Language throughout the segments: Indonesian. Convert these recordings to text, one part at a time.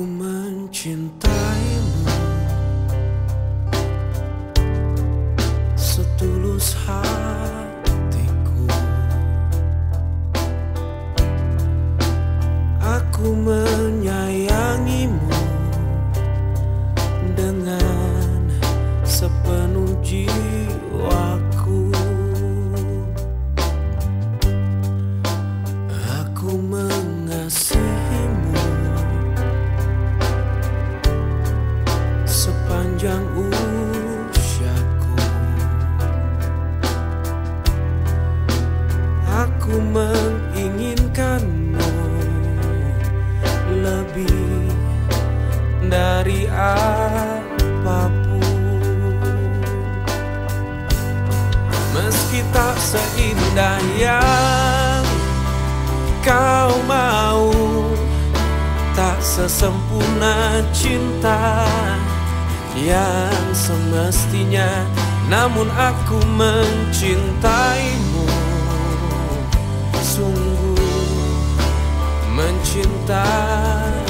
Aku mencintaimu. Setulus hatiku. Aku menyayangimu Dengan sepenuh jiwaku. Aku mengasihi Meski tak seindah yang kau mau Tak sesempurna cinta yang semestinya Namun aku mencintaimu. Sungguh mencintaimu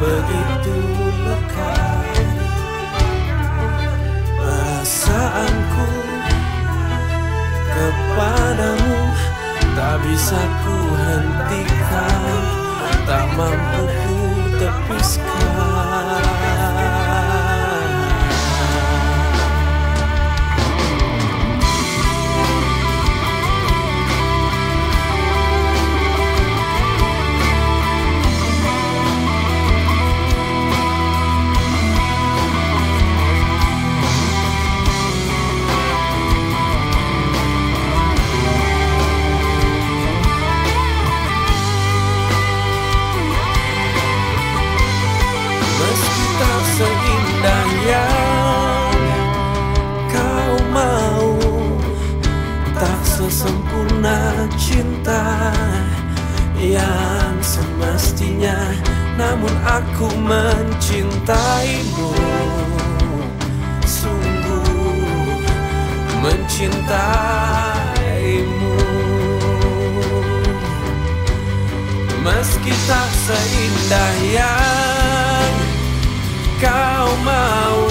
begitu lekat. Perasaanku kepadamu Tak bisa ku hentikan semestinya Namun aku mencintaimu. Sungguh mencintaimu. Meski tak seindah yang kau mau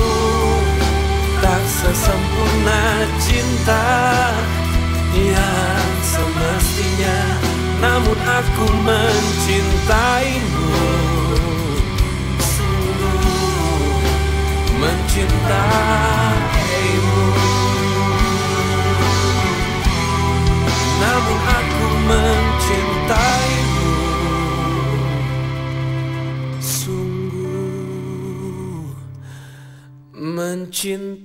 Tak sesempurna cinta aku mencintaimu Sungguh mencintaimu Namun aku mencintaimu Sungguh mencintaimu